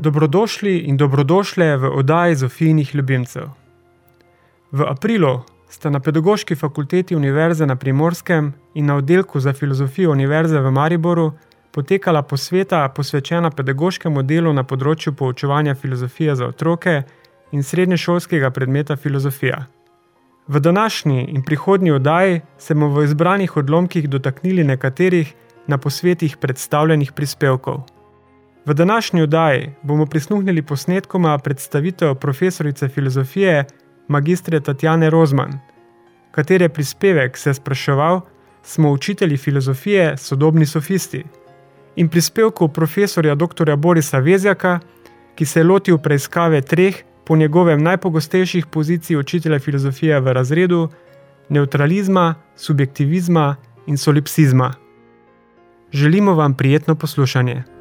Dobrodošli in dobrodošle v oddaji Zofijnih ljubimcev. V aprilu sta na Pedagoški fakulteti Univerze na Primorskem in na oddelku za filozofijo Univerze v Mariboru potekala posveta posvečena pedagoškemu delu na področju poučevanja filozofije za otroke in srednješolskega predmeta filozofija. V današnji in prihodnji oddaji se bomo v izbranih odlomkih dotaknili nekaterih na posvetih predstavljenih prispevkov. V današnji oddaji bomo prisluhnili posnetkoma predstavitev profesorice filozofije magistre Tatjane Rozman, katere prispevek se je spraševal, smo učitelji filozofije sodobni sofisti, in prispevku profesorja dr. Borisa Vezjaka, ki se je lotil preiskave treh po njegovem najpogostejših pozicij učitelja filozofije v razredu, neutralizma, subjektivizma in solipsizma. Želimo vam prijetno poslušanje.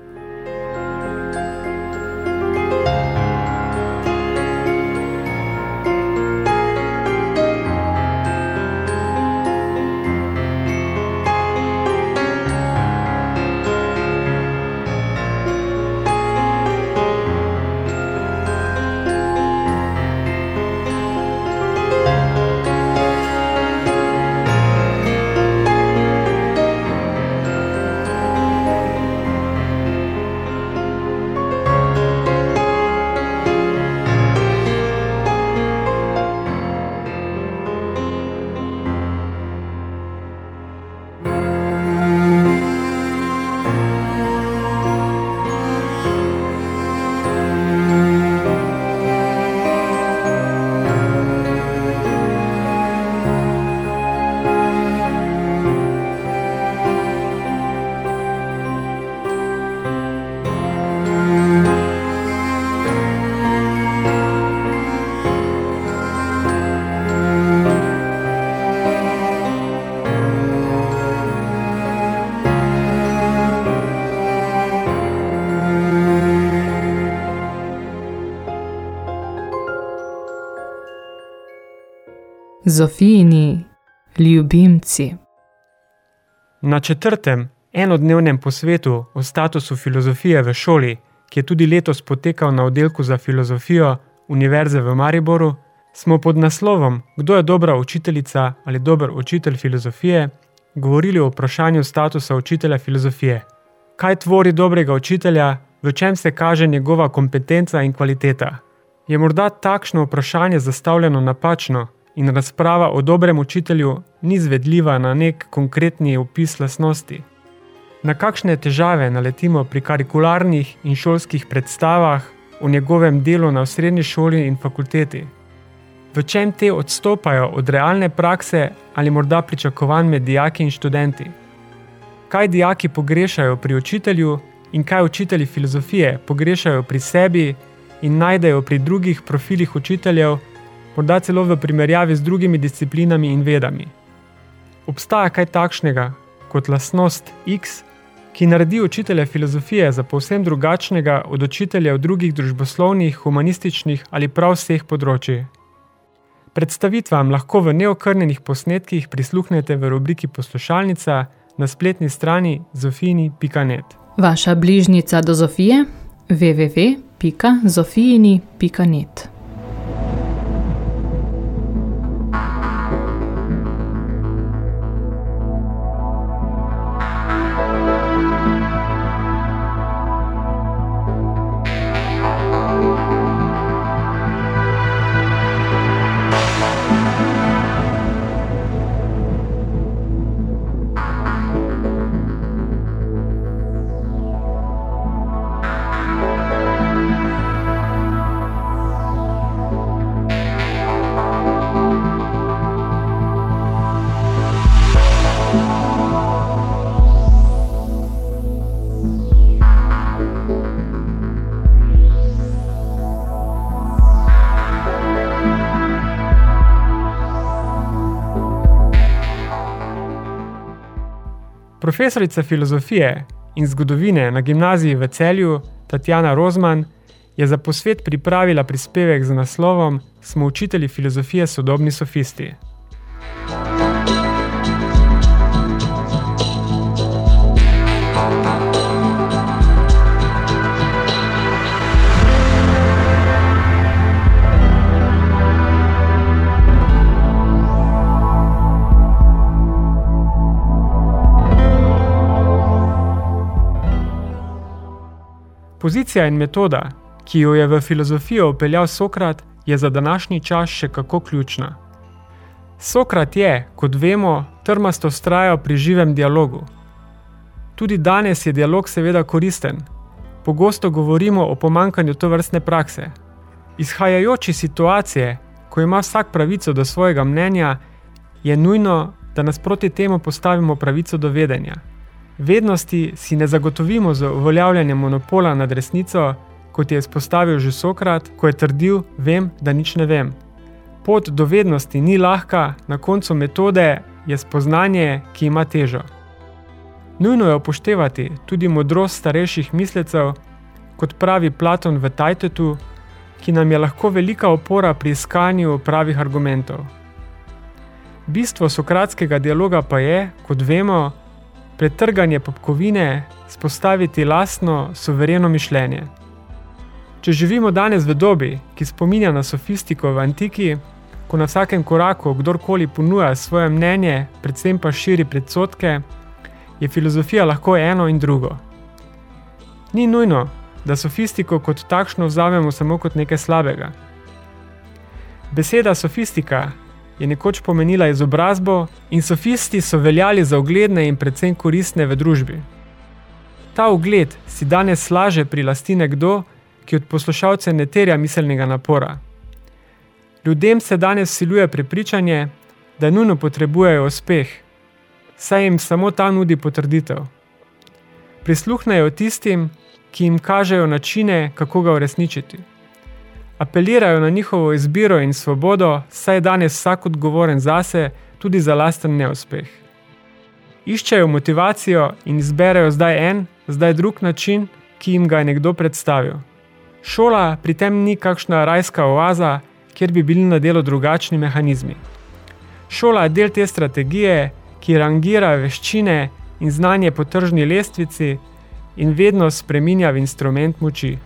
Zofijini ljubimci. Na četrtem enodnevnem posvetu o statusu filozofije v šoli, ki je tudi letos potekal na oddelku za filozofijo Univerze v Mariboru, smo pod naslovom Kdo je dobra učiteljica ali dober učitelj filozofije govorili o vprašanju statusa učitelja filozofije. Kaj tvori dobrega učitelja, v čem se kaže njegova kompetenca in kvaliteta? Je morda takšno vprašanje zastavljeno napačno? In razprava o dobrem učitelju ni zvedljiva na nek konkretni opis lasnosti. Na kakšne težave naletimo pri karikularnih in šolskih predstavah o njegovem delu na srednji šoli in fakulteti? V čem te odstopajo od realne prakse ali morda pričakovanj med dijaki in študenti? Kaj dijaki pogrešajo pri učitelju in kaj učitelji filozofije pogrešajo pri sebi in najdejo pri drugih profilih učiteljev, morda celo v primerjavi z drugimi disciplinami in vedami. Obstaja kaj takšnega kot lasnost X, ki naredi učitelja filozofije za povsem drugačnega od učitelja v drugih družboslovnih, humanističnih ali prav vseh področji. Predstavitvam lahko v neokrnenih posnetkih prisluhnete v rubriki Poslušalnica na spletni strani zofini.net. Vaša bližnica do Zofije www.zofijini.net Profesorica filozofije in zgodovine na gimnaziji v Celju, Tatjana Rozman, je za posvet pripravila prispevek z naslovom Smo učitelji filozofije sodobni sofisti. Pozicija in metoda, ki jo je v filozofijo upeljal Sokrat, je za današnji čas še kako ključna. Sokrat je, kot vemo, trmasto strajal pri živem dialogu. Tudi danes je dialog seveda koristen. Pogosto govorimo o pomankanju to vrstne prakse. Izhajajoči situacije, ko ima vsak pravico do svojega mnenja, je nujno, da nas proti temu postavimo pravico do vedenja. Vednosti si ne zagotovimo z uveljavljanjem monopola nad resnico, kot je izpostavil že Sokrat, ko je trdil: Vem, da nič ne vem. Pot do vednosti ni lahka, na koncu metode je spoznanje, ki ima težo. Nujno je upoštevati tudi modrost starejših mislecev, kot pravi Platon v Tajtetu, ki nam je lahko velika opora pri iskanju pravih argumentov. Bistvo sokratskega dialoga pa je, kot vemo, pretrganje popkovine, spostaviti lastno, suvereno mišljenje. Če živimo danes v dobi, ki spominja na sofistiko v antiki, ko na vsakem koraku kdorkoli ponuja svoje mnenje, predvsem pa širi predsotke, je filozofija lahko eno in drugo. Ni nujno, da sofistiko kot takšno vzamemo samo kot nekaj slabega. Beseda sofistika je nekoč pomenila izobrazbo in sofisti so veljali za ugledne in predvsem koristne v družbi. Ta ugled si danes slaže prilasti nekdo, ki od poslušalcev ne terja miselnega napora. Ljudem se danes siluje prepričanje, da nujno potrebujejo uspeh, saj jim samo ta nudi potrditev. Prisluhnejo tistim, ki jim kažejo načine, kako ga uresničiti apelirajo na njihovo izbiro in svobodo, saj je danes vsak odgovoren zase, tudi za lasten neuspeh. Iščejo motivacijo in izberejo zdaj en, zdaj drug način, ki jim ga je nekdo predstavil. Šola pri tem ni kakšna rajska oaza, kjer bi bili na delo drugačni mehanizmi. Šola je del te strategije, ki rangira veščine in znanje po tržni lestvici in vedno spreminja v instrument moči.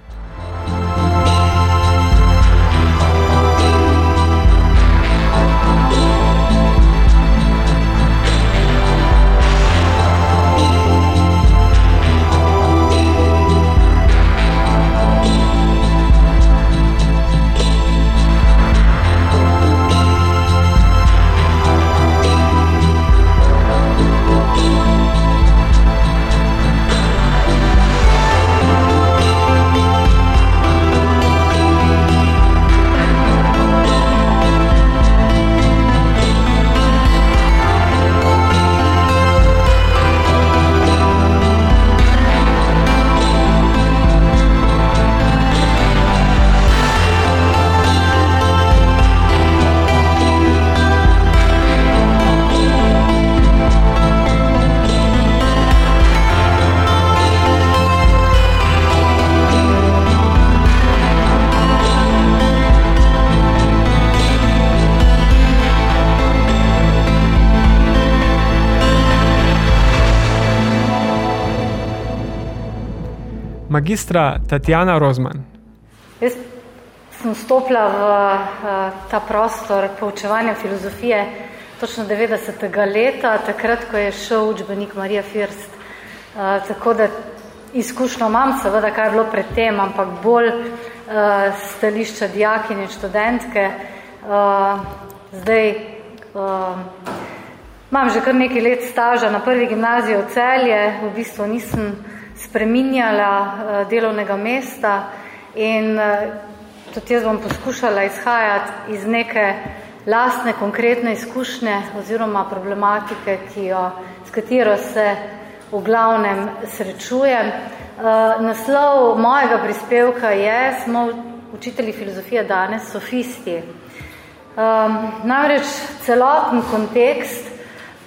Magistra Tatjana Rozman. Jaz sem vstopila v uh, ta prostor poučevanja filozofije točno 90. leta, takrat, ko je šel učbenik Marija First. Uh, tako da izkušnjo imam, seveda, kaj je bilo pred tem, ampak bolj uh, stališča dijakinje, študentke. Uh, zdaj imam že kar nekaj let staža na prvi gimnaziji v Celje, v bistvu nisem spreminjala uh, delovnega mesta in uh, tudi jaz bom poskušala izhajati iz neke lastne, konkretne izkušnje oziroma problematike, ki jo, s katero se v glavnem srečujem. Uh, naslov mojega prispevka je, smo učitelji filozofije danes, sofisti. Namreč celoten kontekst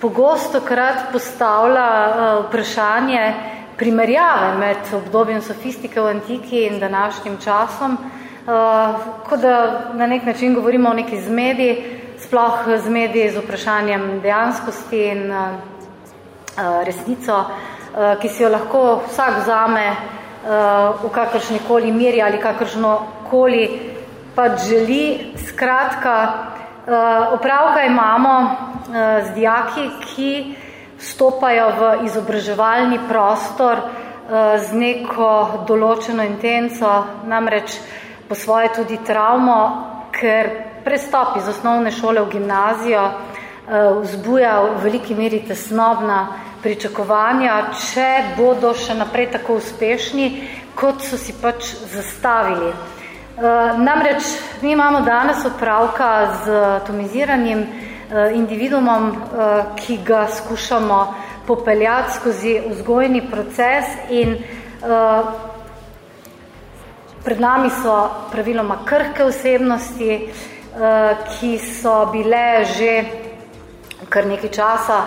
pogosto krat postavlja vprašanje primerjave med obdobjem sofistike v antiki in današnjim časom, kot da na nek način govorimo o neki zmedi, sploh zmedi z vprašanjem dejanskosti in resnico, ki si jo lahko vsak vzame v kakršnikoli meri ali kakršnokoli pač želi. Skratka, opravka imamo z dijaki, ki vstopajo v izobraževalni prostor z neko določeno intenco, namreč po svoje tudi travmo, ker prestop iz osnovne šole v gimnazijo vzbuja v veliki meri tesnobna pričakovanja, če bodo še naprej tako uspešni, kot so si pač zastavili. Namreč mi imamo danes opravka z atomiziranim individuumom, ki ga skušamo popeljati skozi vzgojni proces in pred nami so praviloma krhke osebnosti, ki so bile že kar nekaj časa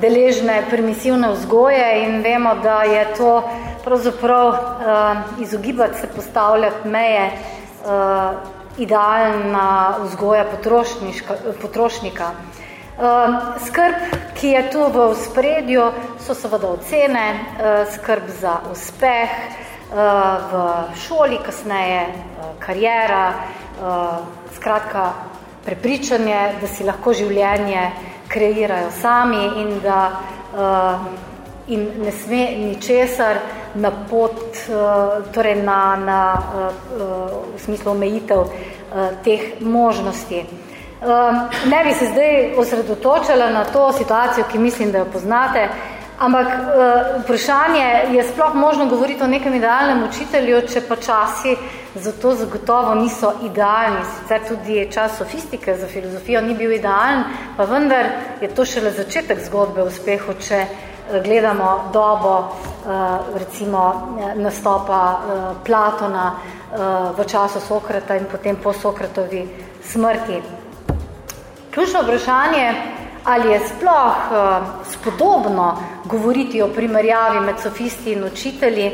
deležne permisivne vzgoje in vemo, da je to pravzaprav izogibati se postavljati meje idealna vzgoja potrošnika. Skrb, ki je tu v spredju, so seveda ocene, skrb za uspeh v šoli, kasneje kariera, skratka prepričanje, da si lahko življenje kreirajo sami in da in ne sme ničesar na pot, torej na, na v smislu omejitev teh možnosti. Ne bi se zdaj osredotočala na to situacijo, ki mislim, da jo poznate, ampak vprašanje je sploh možno govoriti o nekem idealnem učitelju, če pa časi zato zagotovo niso idealni. Sicer tudi čas sofistike za filozofijo ni bil idealen, pa vendar je to šele začetek zgodbe o uspehu, če gledamo dobo recimo nastopa Platona v času Sokrata in potem po Sokratovi smrti. Ključno vprašanje, ali je sploh spodobno govoriti o primerjavi med sofisti in učitelji,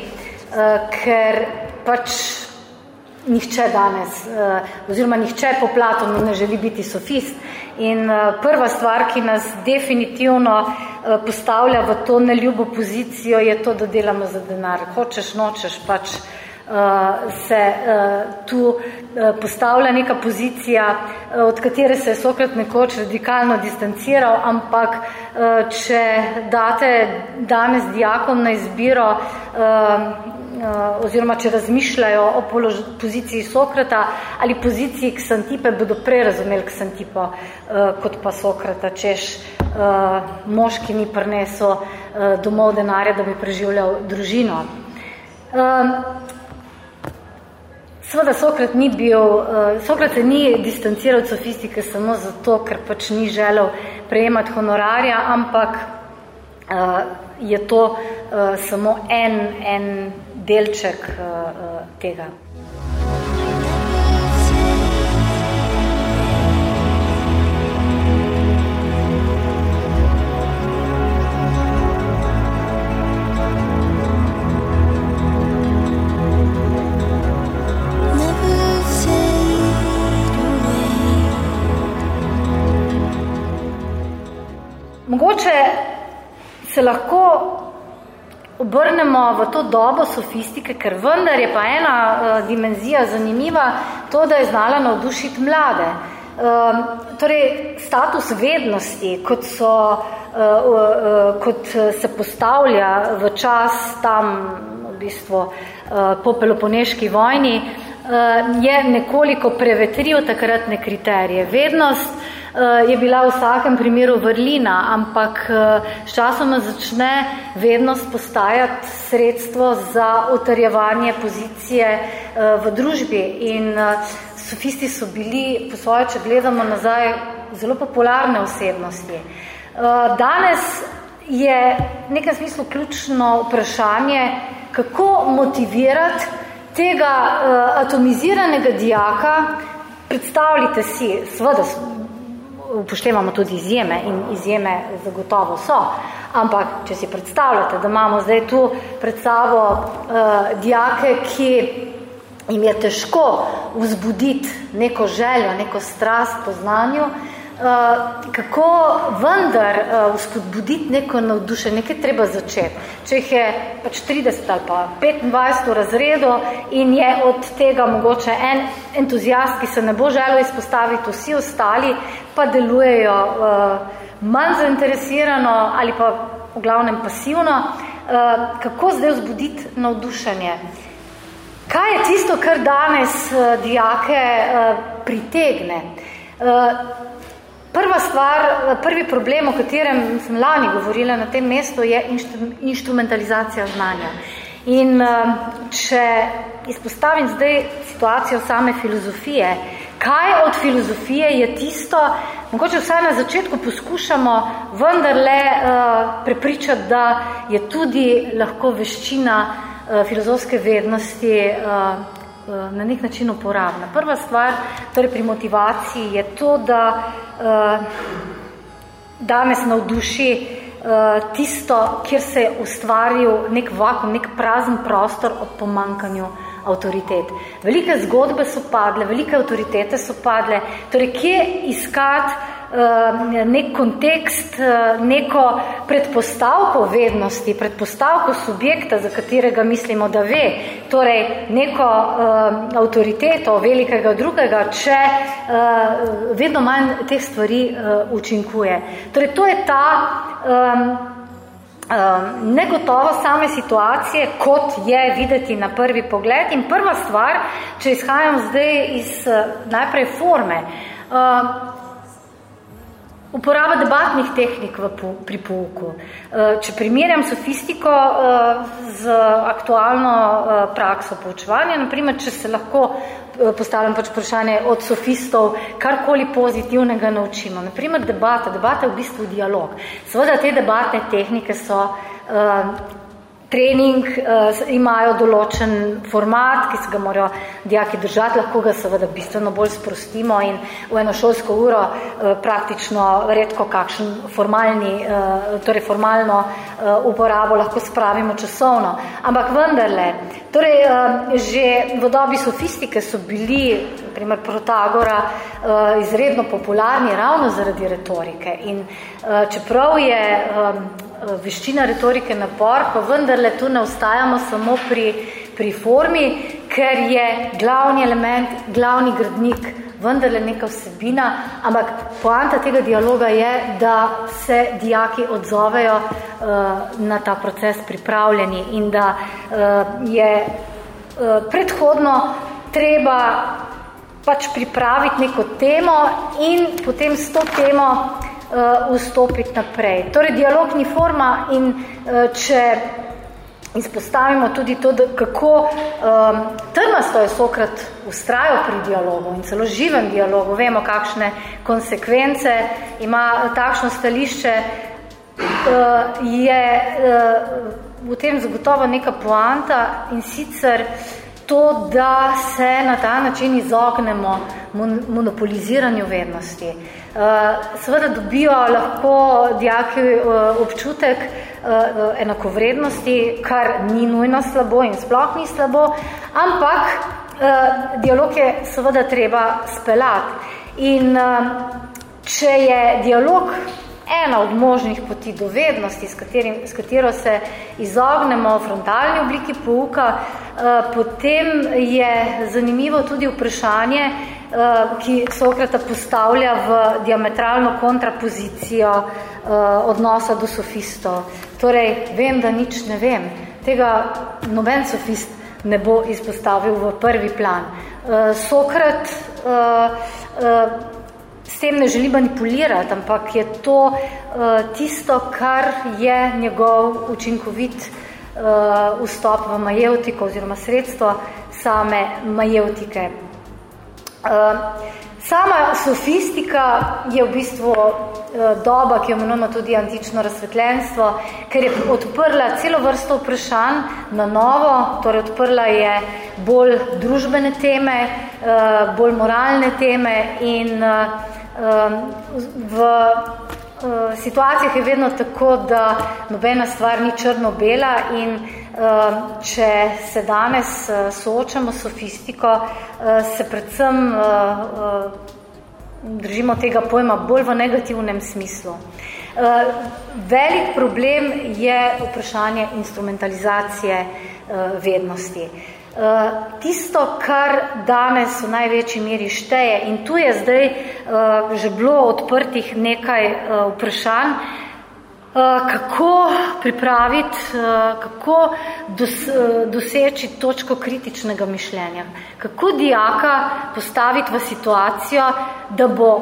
ker pač nihče danes, oziroma nihče po Platonu ne želi biti sofist. In prva stvar, ki nas definitivno postavlja v to neljubo pozicijo, je to, da delamo za denar. Hočeš, nočeš, pač se tu postavlja neka pozicija, od katere se je Sokrat nekoč radikalno distanciral, ampak če date danes dijakom na izbiro oziroma če razmišljajo o poziciji Sokrata ali poziciji Ksantipe, bodo prej razumeli Ksantipo kot pa Sokrata, češ moški ni prinesel domov denarja, da bi preživljal družino. Seveda Sokrat ni bil, Sokrat se ni distanciral od sofistike samo zato, ker pač ni želel prejemati honorarja, ampak je to samo en, en delček tega. Mogoče se lahko obrnemo v to dobo sofistike, ker vendar je pa ena uh, dimenzija zanimiva, to, da je znala navdušiti mlade. Uh, torej, status vednosti, kot, so, uh, uh, kot se postavlja v čas tam, v bistvu, uh, po Peloponeški vojni, je nekoliko prevetril takratne kriterije. Vednost uh, je bila v vsakem primeru vrlina, ampak s časoma začne vednost postajati sredstvo za utrjevanje pozicije v družbi in sofisti so bili, po svoje, če gledamo nazaj, zelo popularne osebnosti. Danes je v nekem smislu ključno vprašanje, kako motivirati tega atomiziranega dijaka, predstavljite si, seveda upoštevamo tudi izjeme in izjeme zagotovo so. Ampak, če si predstavljate, da imamo zdaj tu pred sabo uh, dijake, ki jim je težko vzbuditi neko željo, neko strast po znanju, uh, Eh, kako vendar uh, vzpodbuditi neko navduše, nekaj treba začeti. Če jih je pač 30 ali pa 25 v razredu in je od tega mogoče en entuzijast, ki se ne bo želel izpostaviti, vsi ostali pa delujejo uh, manj zainteresirano ali pa v glavnem pasivno, uh, kako zdaj vzbuditi navdušenje? Kaj je tisto, kar danes uh, dijake uh, pritegne? Prva stvar, prvi problem, o katerem sem lani govorila na tem mestu, je instrumentalizacija znanja. In eh, če izpostavim zdaj situacijo same filozofije, kaj od filozofije je tisto, mogoče vsaj na začetku poskušamo vendarle uh, prepričati, da je tudi lahko veščina uh, filozofske vednosti uh, na nek način uporabna. Prva stvar torej pri motivaciji je to, da uh, danes navduši uh, tisto, kjer se je ustvaril nek vakum, nek prazen prostor ob pomankanju avtoritet. Velike zgodbe so padle, velike avtoritete so padle, torej kje iskati Eh, nek kontekst, eh, neko predpostavko vednosti, predpostavko subjekta, za katerega mislimo, da ve, torej neko uh, avtoriteto velikega drugega, če uh, vedno manj teh stvari uh, učinkuje. Torej, to je ta um, um, negotovo same situacije, kot je videti na prvi pogled. In prva stvar, če izhajam zdaj iz najprej forme, uh, Uporaba debatnih tehnik v, pri pouku. Eh, če primerjam sofistiko eh, z aktualno eh, prakso poučevanja, naprimer, če se lahko postavljam pač vprašanje od sofistov, karkoli pozitivnega naučimo. Naprimer, debata. Debata je v bistvu dialog. Seveda te debatne tehnike so trening, uh, imajo določen format, ki se ga morajo dijaki držati, lahko ga seveda bistveno bolj sprostimo in v eno šolsko uro uh, praktično redko kakšen formalni, uh, torej formalno uporabo lahko spravimo časovno. Ampak vendarle, torej že v dobi sofistike so bili, primer Protagora, izredno popularni ravno zaradi retorike in čeprav je Eh, veščina retorike napor, pa vendarle tu ne ostajamo samo pri, pri formi, ker je glavni element, glavni gradnik vendarle neka vsebina, ampak poanta tega dialoga je, da se dijaki odzovejo uh, na ta proces pripravljeni in da uh, je uh, predhodno treba pač pripraviti neko temo in potem s to temo uh, vstopiti naprej. Torej, dialog ni forma in uh, če izpostavimo tudi to, da kako um, trmasto je Sokrat ustrajal pri dialogu in celo živem dialogu, vemo, kakšne konsekvence ima takšno stališče, uh, je uh, v tem zagotovo neka poanta in sicer to, da se na ta način izognemo monopoliziranju vednosti. Eh, seveda dobijo lahko dijaki eh, občutek eh, enakovrednosti, kar ni nujno slabo in sploh ni slabo, ampak dialog je seveda treba spelati. In če je dialog ena od možnih poti do vednosti, s, katerim, s katero se izognemo frontalni obliki pouka, potem je zanimivo tudi vprašanje, Eh, ki Sokrata postavlja v diametralno kontrapozicijo uh, odnosa do sofistov. Torej, vem, da nič ne vem. Tega noben sofist ne bo izpostavil v prvi plan. Sokrat s tem ne želi manipulirati, ampak je to uh, tisto, kar je njegov učinkovit uh, vstop v majevtiko oziroma sredstvo same majevtike. Ehm, sama sofistika je v bistvu eh, doba, ki jo imenujemo tudi antično razsvetljenstvo, ker je odprla celo vrsto vprašanj na novo, torej odprla je bolj družbene teme, eh, bolj moralne teme in eh, v situacijah je vedno tako, da nobena stvar ni črno-bela in če se danes soočamo s sofistiko, se predvsem držimo tega pojma bolj v negativnem smislu. Velik problem je vprašanje instrumentalizacije vednosti. Eh, tisto, kar danes v največji meri šteje in tu je zdaj uh, že bilo odprtih nekaj uh, vprašanj, uh, kako pripraviti, uh, kako dos, uh, doseči točko kritičnega mišljenja, kako dijaka postaviti v situacijo, da bo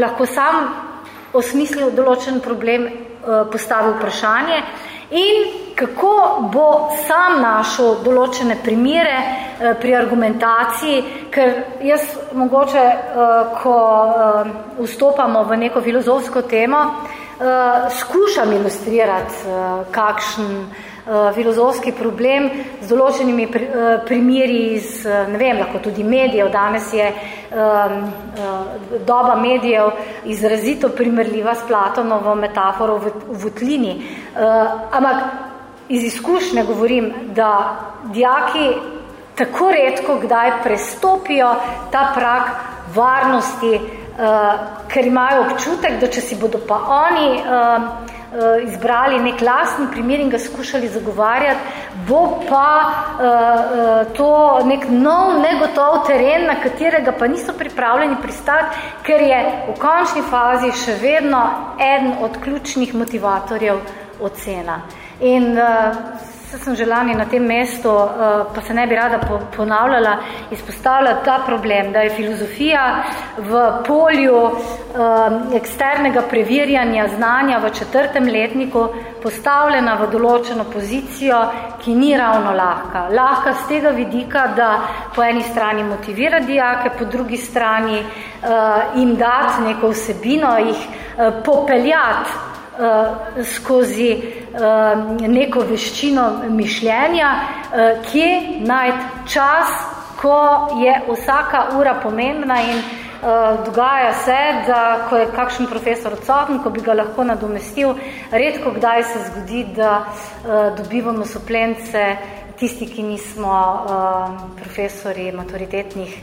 lahko sam osmislil določen problem, uh, postavil vprašanje in kako bo sam našel določene primere eh, pri argumentaciji, ker jaz mogoče, eh, ko eh, vstopamo v neko filozofsko temo, skušam ilustrirati kakšen filozofski problem z določenimi primeri iz, ne vem, lahko tudi medijev. Danes je doba medijev izrazito primerljiva s Platonovo metaforo v votlini. Ampak iz izkušnje govorim, da dijaki tako redko kdaj prestopijo ta prak varnosti, uh, ker imajo občutek, da če si bodo pa oni uh, uh, izbrali nek lastni primer in ga skušali zagovarjati, bo pa uh, uh, to nek nov, negotov teren, na katerega pa niso pripravljeni pristati, ker je v končni fazi še vedno eden od ključnih motivatorjev ocena. In uh, sem želani na tem mestu, uh, pa se ne bi rada ponavljala, izpostavlja ta problem, da je filozofija v polju uh, eksternega preverjanja znanja v četrtem letniku postavljena v določeno pozicijo, ki ni ravno lahka. Lahka z tega vidika, da po eni strani motivira dijake, po drugi strani uh, jim dati neko vsebino, jih uh, popeljati skozi uh, neko veščino mišljenja, uh, kje najti čas, ko je vsaka ura pomembna in dogaja se, da ko je kakšen profesor odsoten, ko bi ga lahko nadomestil, redko kdaj se zgodi, da dobivamo soplence tisti, ki nismo profesori maturitetnih,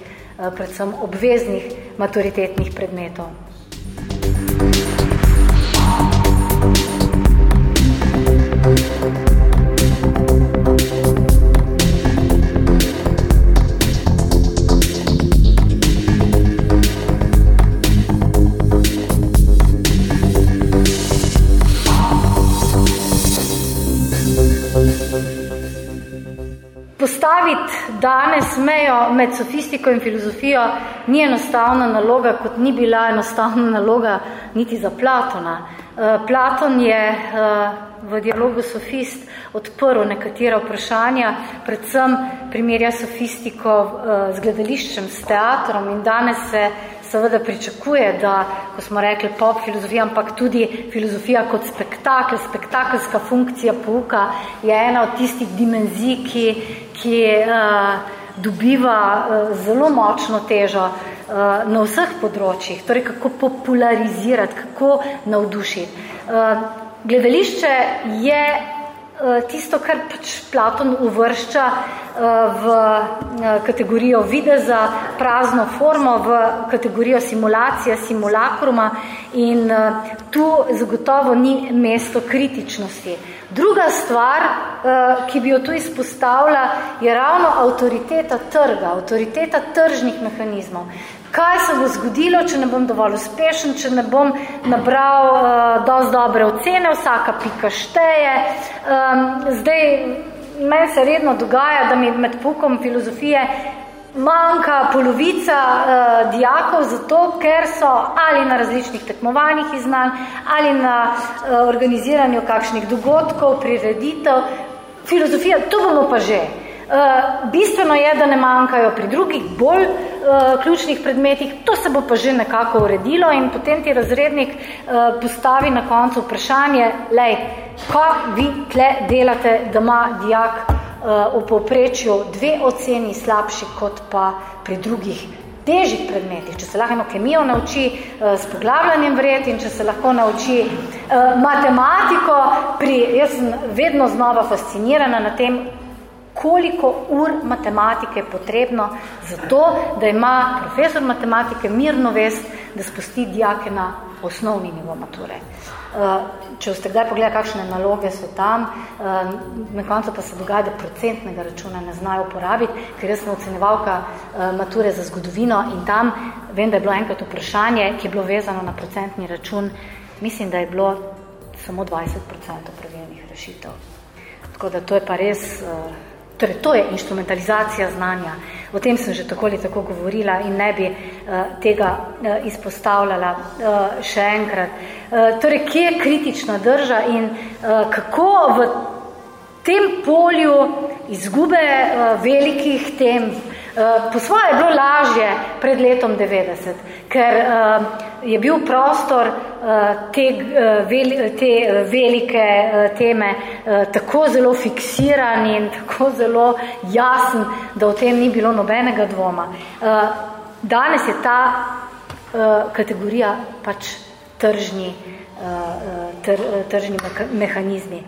predvsem obveznih maturitetnih predmetov. Postaviti danes mejo med sofistiko in filozofijo ni enostavna naloga, kot ni bila enostavna naloga niti za Platona. Eh, Platon je eh, v dialogu sofist odprl nekatera vprašanja, predvsem primerja sofistiko eh, z gledališčem, s teatrom in danes se seveda pričakuje, da, ko smo rekli pop filozofija, ampak tudi filozofija kot spektakl, spektakelska funkcija pouka je ena od tistih dimenzij, ki, ki uh, dobiva uh, zelo močno težo uh, na vseh področjih, torej kako popularizirati, kako navdušiti. Uh, gledališče je tisto, kar pač Platon uvršča v eh, kategorijo videza, prazno formo, v kategorijo simulacija, simulakruma in eh, tu zagotovo ni mesto kritičnosti. Druga stvar, eh, ki bi jo tu izpostavila, je ravno avtoriteta trga, avtoriteta tržnih mehanizmov. Kaj se bo zgodilo, če ne bom dovolj uspešen, če ne bom nabral uh, dosti dobre ocene, vsaka pika šteje. Um, zdaj, meni se redno dogaja, da mi med pukom filozofije manjka polovica uh, dijakov zato, ker so ali na različnih tekmovanjih iznanj, ali na uh, organiziranju kakšnih dogodkov, prireditev. Filozofija, to bomo pa že. Uh, bistveno je, da ne manjkajo pri drugih bolj uh, ključnih predmetih, to se bo pa že nekako uredilo in potem ti razrednik uh, postavi na koncu vprašanje, lej, ko vi tle delate, da ima dijak uh, v povprečju dve oceni slabši kot pa pri drugih težjih predmetih, če se lahko kemijo nauči uh, s poglavljanjem vred in če se lahko nauči uh, matematiko, pri, jaz sem vedno znova fascinirana na tem, koliko ur matematike je potrebno za to, da ima profesor matematike mirno vest, da spusti dijake na osnovni nivo mature. Uh, če ste kdaj pogledali, kakšne naloge so tam, uh, na koncu pa se dogaja, da procentnega računa ne znajo uporabiti, ker jaz sem ocenevalka uh, mature za zgodovino in tam vem, da je bilo enkrat vprašanje, ki je bilo vezano na procentni račun, mislim, da je bilo samo 20% pravilnih rešitev. Tako da to je pa res... Uh, Torej, to je instrumentalizacija znanja. O tem sem že tako ali tako govorila in ne bi uh, tega uh, izpostavljala uh, še enkrat. Uh, torej, kje je kritična drža in uh, kako v tem polju izgube uh, velikih tem, uh, po svoje je bilo lažje pred letom 90, ker uh, je bil prostor uh, te, uh, vel, te velike uh, teme tako zelo fiksiran in tako zelo jasen, da o tem ni bilo nobenega dvoma. Danes je ta kategorija pač tržni, tr, tržni mehanizmi.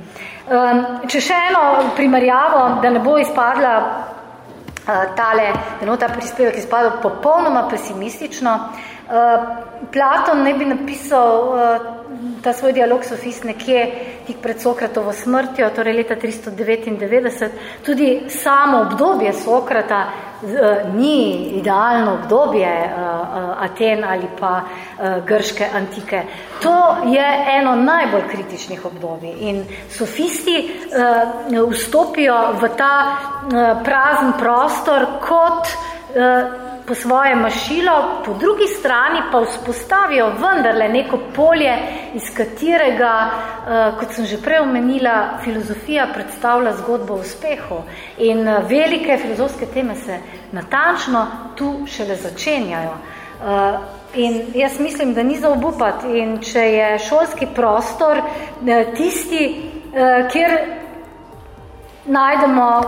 Um, če še eno primerjavo, da ne bo izpadla tale, da ne ta prispevek izpadel popolnoma pesimistično, Eh, Platon ne bi napisal uh, ta svoj dialog sofist nekje tik pred Sokratovo smrtjo, torej leta 399. Tudi samo obdobje Sokrata uh, ni idealno obdobje Aten ali pa grške antike. To je eno najbolj kritičnih obdobij in sofisti vstopijo v ta prazen prostor kot po svoje mašilo, po drugi strani pa vzpostavijo vendarle neko polje, iz katerega, uh, kot sem že prej omenila, filozofija predstavlja zgodbo o uspehu. In uh, velike filozofske teme se natančno tu šele začenjajo. Uh, in jaz mislim, da ni za obupati. In če je šolski prostor tisti, kjer najdemo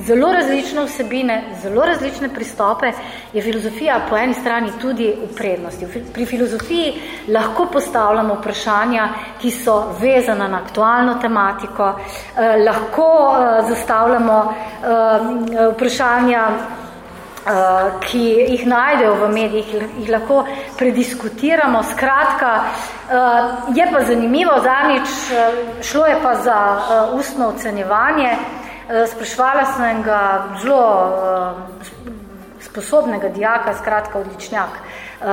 zelo različne vsebine, zelo različne pristope, je filozofija po eni strani tudi v prednosti. Pri filozofiji lahko postavljamo vprašanja, ki so vezana na aktualno tematiko, eh, lahko eh, zastavljamo eh, vprašanja, eh, ki jih najdejo v medijih, jih lahko prediskutiramo. Skratka, eh, je pa zanimivo, zanič, eh, šlo je pa za eh, ustno ocenjevanje, sprašvala sem ga zelo eh, sposobnega dijaka, skratka odličnjak. Uh,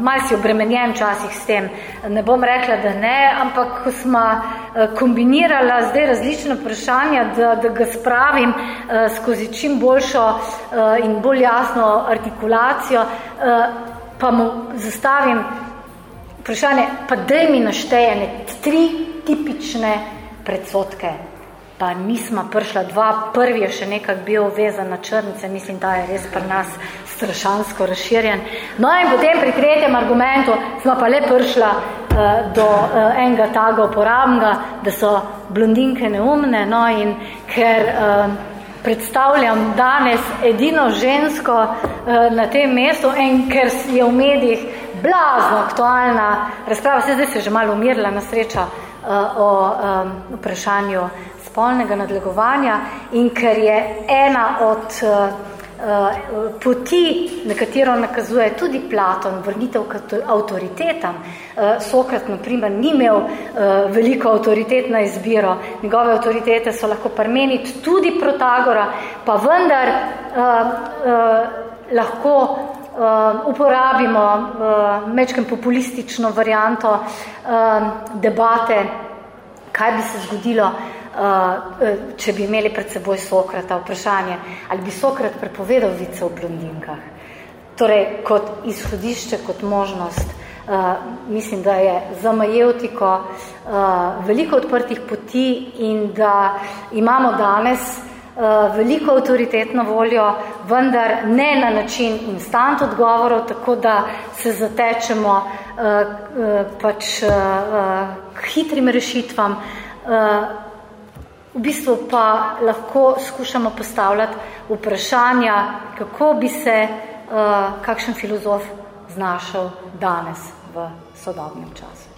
mal si obremenjen časih s tem. Ne bom rekla, da ne, ampak ko uh, kombinirala zdaj različne vprašanja, da, da ga spravim uh, skozi čim boljšo uh, in bolj jasno artikulacijo, uh, pa mu zastavim vprašanje, pa daj mi naštejene tri tipične predsotke pa nismo prišla dva, prvi je še nekak bil vezan na črnice, mislim, da je res pri nas strašansko razširjen. No in potem pri tretjem argumentu smo pa le prišla uh, do uh, enega taga uporabnega, da so blondinke neumne, no in ker uh, predstavljam danes edino žensko uh, na tem mestu in ker je v medijih blazno aktualna razprava, se zdaj se že malo umirila na sreča uh, o um, vprašanju spolnega nadlegovanja in ker je ena od uh, poti, na katero nakazuje tudi Platon, vrnitev k avtoritetam. Uh, Sokrat, na primer, ni imel veliko avtoritet na izbiro. Njegove avtoritete so lahko parmeniti tudi Protagora, pa vendar uh, uh, lahko uh, uporabimo uh, mečkem populistično varianto uh, debate, kaj bi se zgodilo, če bi imeli pred seboj Sokrata vprašanje, ali bi Sokrat prepovedal vice v blondinkah. Torej, kot izhodišče, kot možnost, uh, mislim, da je za majevtiko uh, veliko odprtih poti in da imamo danes uh, veliko avtoritetno voljo, vendar ne na način instant odgovorov, tako da se zatečemo uh, uh, pač uh, k hitrim rešitvam, uh, V bistvu pa lahko skušamo postavljati vprašanja, kako bi se kakšen filozof znašel danes v sodobnem času.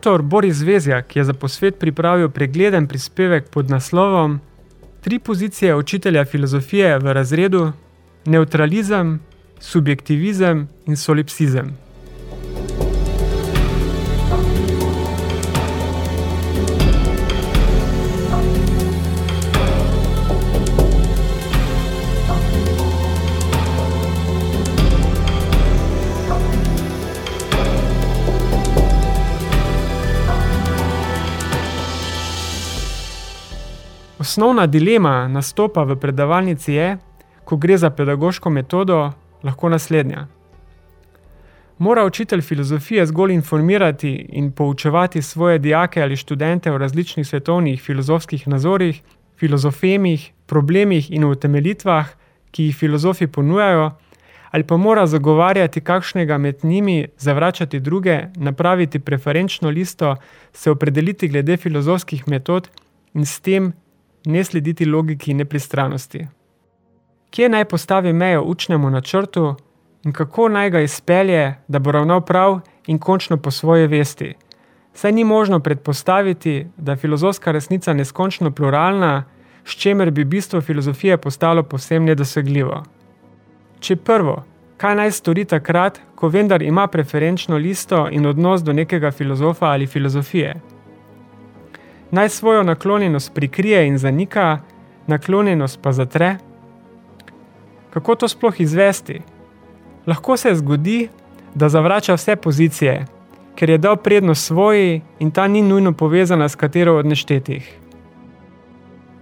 Dr. Boris Zvezjak je za posvet pripravil pregleden prispevek pod naslovom Tri pozicije učitelja filozofije v razredu, neutralizem, subjektivizem in solipsizem. Osnovna dilema nastopa v predavalnici je, ko gre za pedagoško metodo, lahko naslednja. Mora učitelj filozofije zgolj informirati in poučevati svoje dijake ali študente o različnih svetovnih filozofskih nazorih, filozofemih, problemih in utemelitvah, ki jih filozofi ponujajo, ali pa mora zagovarjati kakšnega med njimi, zavračati druge, napraviti preferenčno listo, se opredeliti glede filozofskih metod in s tem ne slediti logiki nepristranosti. Kje naj postavi mejo učnemu načrtu in kako naj ga izpelje, da bo ravnal prav in končno po svoje vesti? Saj ni možno predpostaviti, da je filozofska resnica neskončno pluralna, s čimer bi bistvo filozofije postalo povsem nedosegljivo. Če prvo, kaj naj stori takrat, ko vendar ima preferenčno listo in odnos do nekega filozofa ali filozofije? Naj svojo naklonjenost prikrije in zanika, naklonjenost pa zatre? Kako to sploh izvesti? Lahko se zgodi, da zavrača vse pozicije ker je dal prednost svoji in ta ni nujno povezana s katero od neštetih.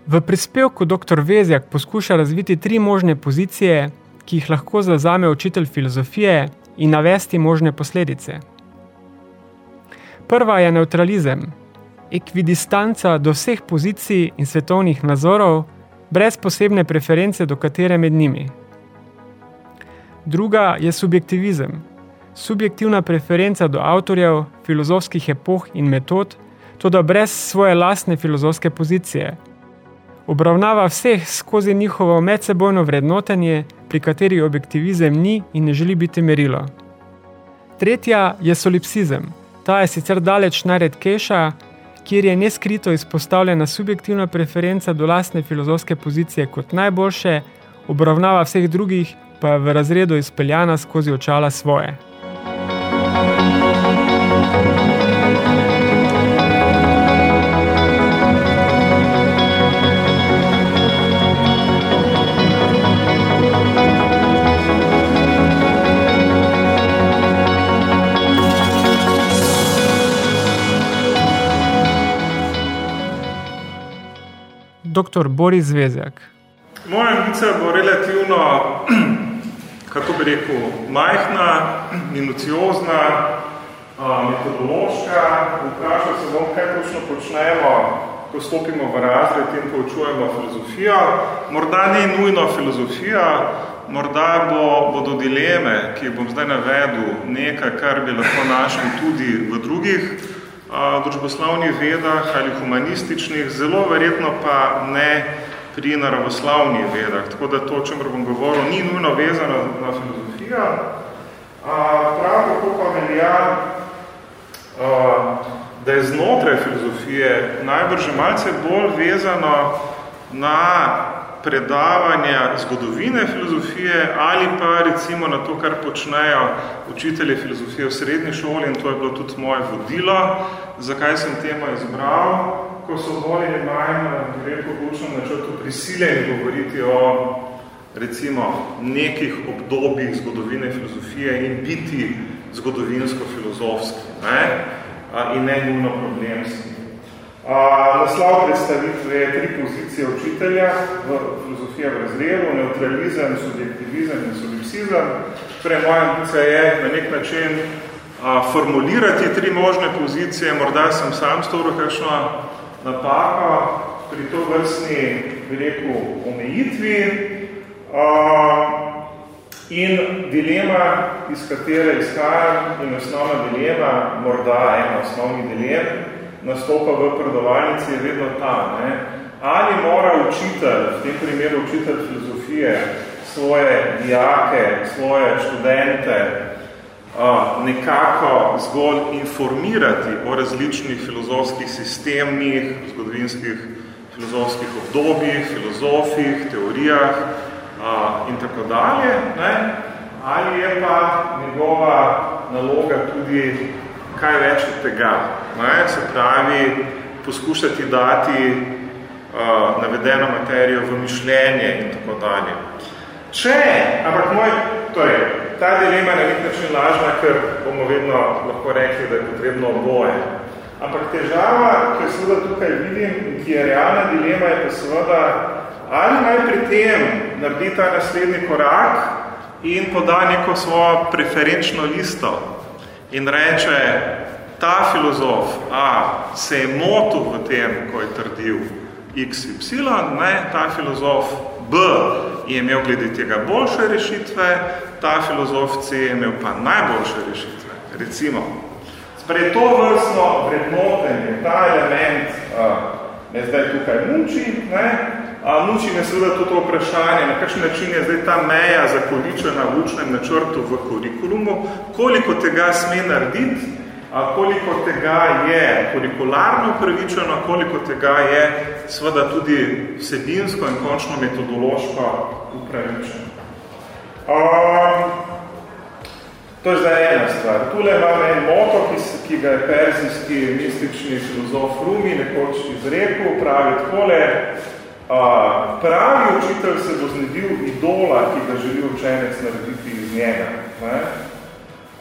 V prispevku dr. Vezjak poskuša razviti tri možne pozicije, ki jih lahko zazame učitelj filozofije in navesti možne posledice. Prva je neutralizem, ekvidistanca do vseh pozicij in svetovnih nazorov, brez posebne preference do katere med njimi. Druga je subjektivizem, subjektivna preferenca do avtorjev, filozofskih epoh in metod, tudi brez svoje lastne filozofske pozicije. Obravnava vseh skozi njihovo medsebojno vrednotenje, pri kateri objektivizem ni in ne želi biti merilo. Tretja je solipsizem. Ta je sicer daleč najredkejša, kjer je neskrito izpostavljena subjektivna preferenca do lastne filozofske pozicije kot najboljše, obravnava vseh drugih pa je v razredu izpeljana skozi očala svoje. Dr. Boris Zvezjak. Moja ambicija bo relativno kako bi rekel, majhna, minuciozna, metodološka. Vprašal se bom, kaj točno počnemo, ko stopimo v razred in poučujemo filozofijo. Morda ni nujno filozofija, morda bo, bodo dileme, ki jih bom zdaj navedel, nekaj, kar bi lahko našli tudi v drugih družboslovnih vedah ali humanističnih, zelo verjetno pa ne pri naravoslavnih vedah, tako da to, o čem bom govoril, ni nujno vezano na filozofijo. Prav tako pa velja, da je znotraj filozofije najbrž malce bolj vezano na predavanja zgodovine filozofije ali pa recimo na to, kar počnejo učitelji filozofije v srednji šoli in to je bilo tudi moje vodilo, zakaj sem temo izbral ko so bolj ali manj v učnem načrtu prisiljeni govoriti o recimo nekih obdobjih zgodovine filozofije in biti zgodovinsko-filozofski ne? in ne nujno problemski. Naslov predstavitve je tri pozicije učitelja v filozofiji v razredu, neutralizem, subjektivizem in solipsizem. Torej, moja ambicija je na nek način a, formulirati tri možne pozicije, morda sem sam storil kakšno napaka pri to vrstni, bi rekel, omejitvi uh, in dilema, iz katere izhajam in osnovna dilema, morda ena osnovni dilem, nastopa v predovalnici je vedno ta, ne? ali mora učitelj, v tem primeru učitelj filozofije, svoje dijake, svoje študente, nekako zgolj informirati o različnih filozofskih sistemih, zgodovinskih filozofskih obdobjih, filozofih, teorijah in tako dalje, ne? ali je pa njegova naloga tudi kaj več od tega, ne? se pravi poskušati dati uh, navedeno materijo v mišljenje in tako dalje. Če, ampak moj, torej, ta dilema je na nek način lažna, ker bomo vedno lahko rekli, da je potrebno oboje. Ampak težava, ki jo seveda tukaj vidim, ki je realna dilema, je pa seveda, ali naj pri tem naredi ta naslednji korak in poda neko svojo preferenčno listo in reče, ta filozof A se je motil v tem, ko je trdil X, Y, ne, ta filozof B je imel glede tega boljše rešitve, ta filozof C je imel pa najboljše rešitve. Recimo, sprej to vrstno vrednotenje, ta element a, me zdaj tukaj muči, ne, a muči me seveda tudi to vprašanje, na kakšen način je zdaj ta meja zakoličena v učnem načrtu v kurikulumu, koliko tega sme narediti, koliko tega je kurikularno upravičeno, koliko tega je seveda tudi vsebinsko in končno metodološko upravičeno. Um, to je zdaj ena stvar. Tule imamo en moto, ki, ki ga je perzijski mistični filozof Rumi nekoč izrekel, pravi takole, uh, pravi učitelj se bo znedil idola, ki ga želi učenec narediti iz njega. Ne?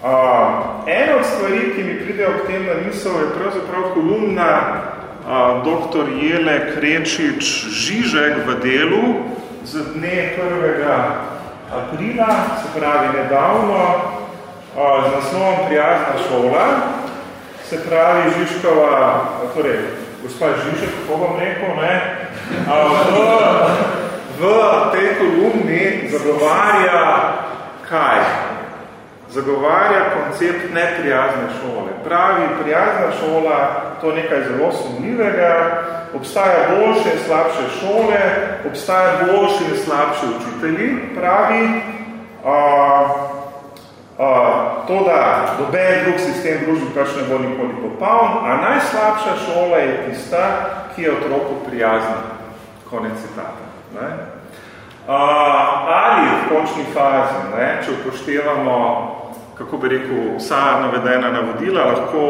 Ena od stvari, ki mi pride ob tem na misel, je pravzaprav kolumna uh, dr. Jele Krečič Žižek v delu z dne 1. aprila, se pravi nedavno, uh, z naslovom Prijazna šola, se pravi Žižkova, torej, gospod Žižek, kako bom rekel, ne, uh, v, v tej kolumni zagovarja kaj? Zagovarja koncept neprijazne šole. Pravi, prijazna šola, to je nekaj zelo sumljivega, obstaja boljše in slabše šole, obstaja boljše in slabše učitelji, pravi, a, a, to, da doben drug sistem družbi pač ne bo nikoli popoln, a najslabša šola je tista, ki je otroku prijazna. Konec citata. Ne? A, ali v končni fazi, ne, če upoštevamo kako bi rekel, vsa navedena navodila, lahko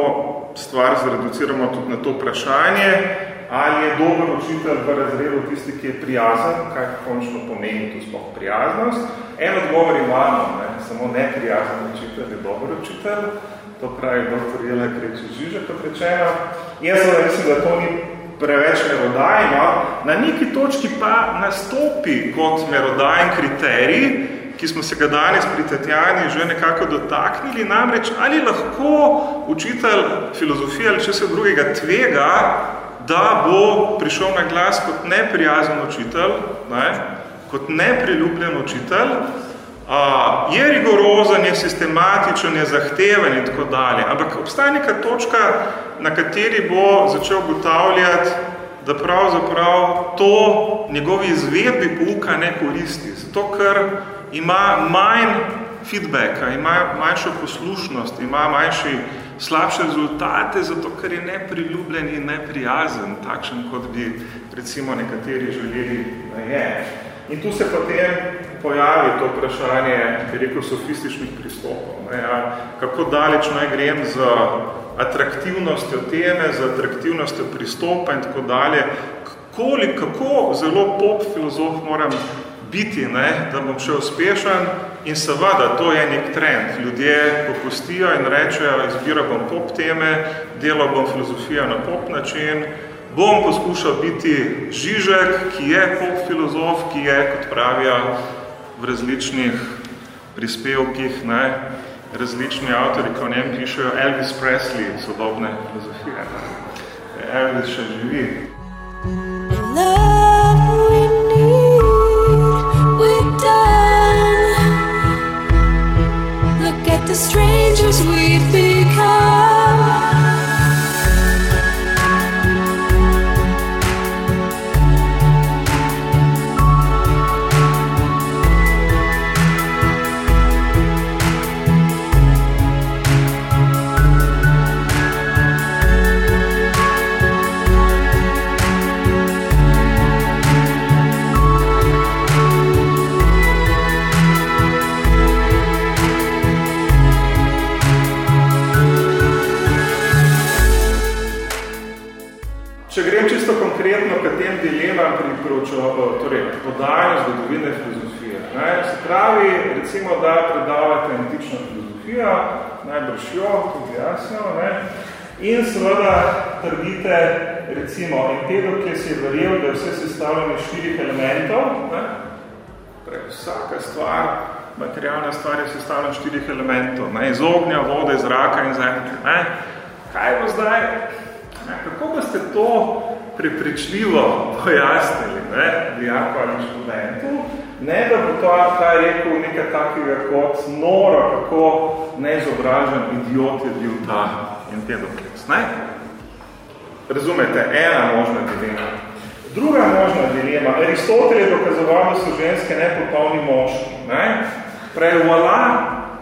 stvar zreduciramo tudi na to vprašanje, ali je dober učitelj v razredu tisti, ki je prijazen, kaj končno pomeni to sploh prijaznost. En odgovor imamo, ne, samo neprijazen učitelj je dober učitelj, to pravi dr. Jela Kreči Žiže, kot rečeno. Jaz mislim, da to ni preveč merodajno, na neki točki pa nastopi kot merodajen kriterij, ki smo se ga danes pri Tatjani že nekako dotaknili, namreč ali lahko učitelj filozofije ali če se drugega tvega, da bo prišel na glas kot neprijazen učitelj, ne, kot nepriljubljen učitelj, a, je rigorozen, je sistematičen, je zahteven in tako dalje. Ampak obstaja neka točka, na kateri bo začel ugotavljati, da pravzaprav to njegovi izvedbi pouka ne koristi. Zato, ker ima manj feedbacka, ima manjšo poslušnost, ima manjši slabše rezultate, zato ker je nepriljubljen in neprijazen, takšen, kot bi recimo nekateri želeli, da je. In tu se potem pojavi to vprašanje, bi rekel, sofističnih pristopov. Ne, ja, kako daleč naj grem z atraktivnostjo teme, z atraktivnostjo pristopa in tako dalje, koliko, kako zelo pop filozof moram biti, ne, da bom še uspešen in seveda to je nek trend. Ljudje popustijo in rečejo, izbira bom pop teme, delal bom filozofijo na pop način, bom poskušal biti Žižek, ki je pop filozof, ki je, kot pravijo v različnih prispevkih, ne, različni avtori, ko njem pišejo Elvis Presley, sodobne filozofije. Elvis še živi. The strangers we've become. Najbrž jo, tudi jasno, ne? in seveda trdite, recimo, Empedokles je verjel, da je vse sestavljeno iz štirih elementov, ne? Prej, vsaka stvar, materialna stvar je sestavljena iz štirih elementov, ne? iz ognja, vode, zraka in zemlje. Ne? Kaj bo zdaj? Ne? Kako boste to prepričljivo pojasnili, ne, dijako ali študentu, ne da bo to kaj rekel nekaj takega kot noro, kako neizobražen idiot je bil ta Empedokles, ne? Razumete, ena možna dilema. Druga možna dilema, Aristotel je dokazoval, da so ženske nepopolni moški, ne? Prej, voila,